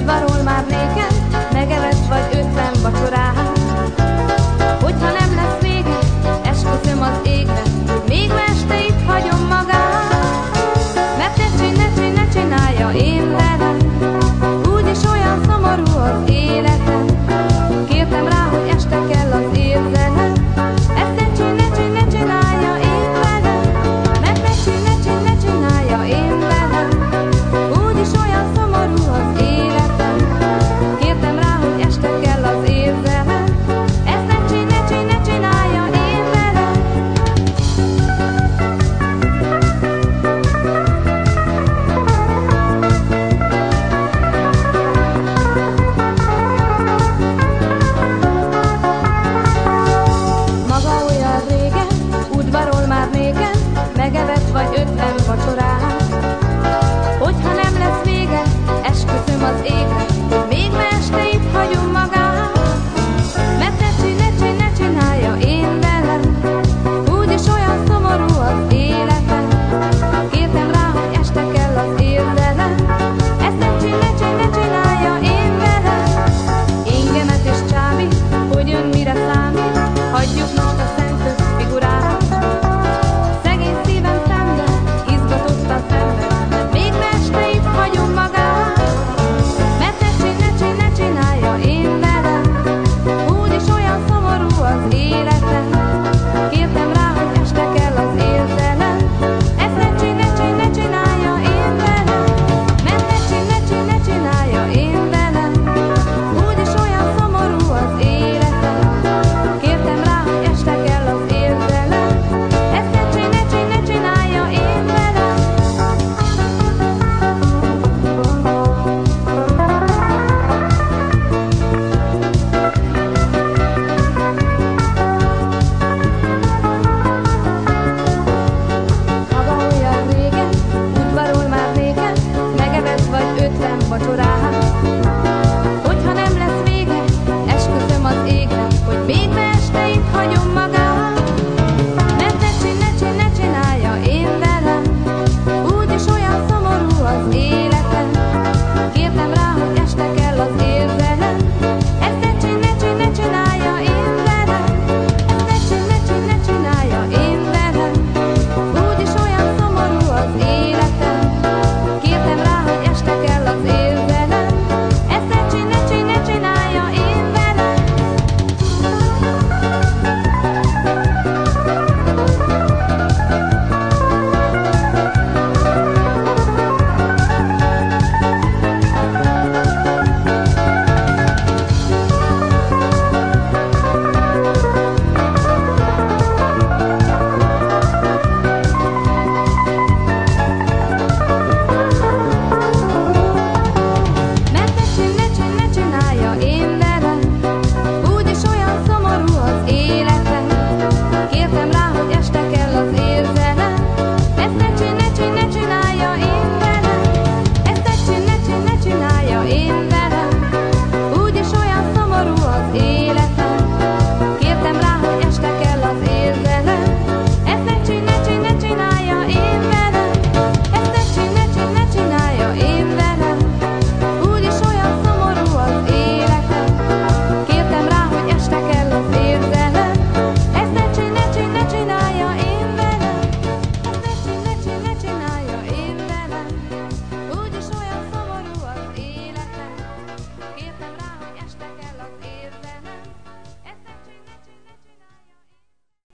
udvarul már rég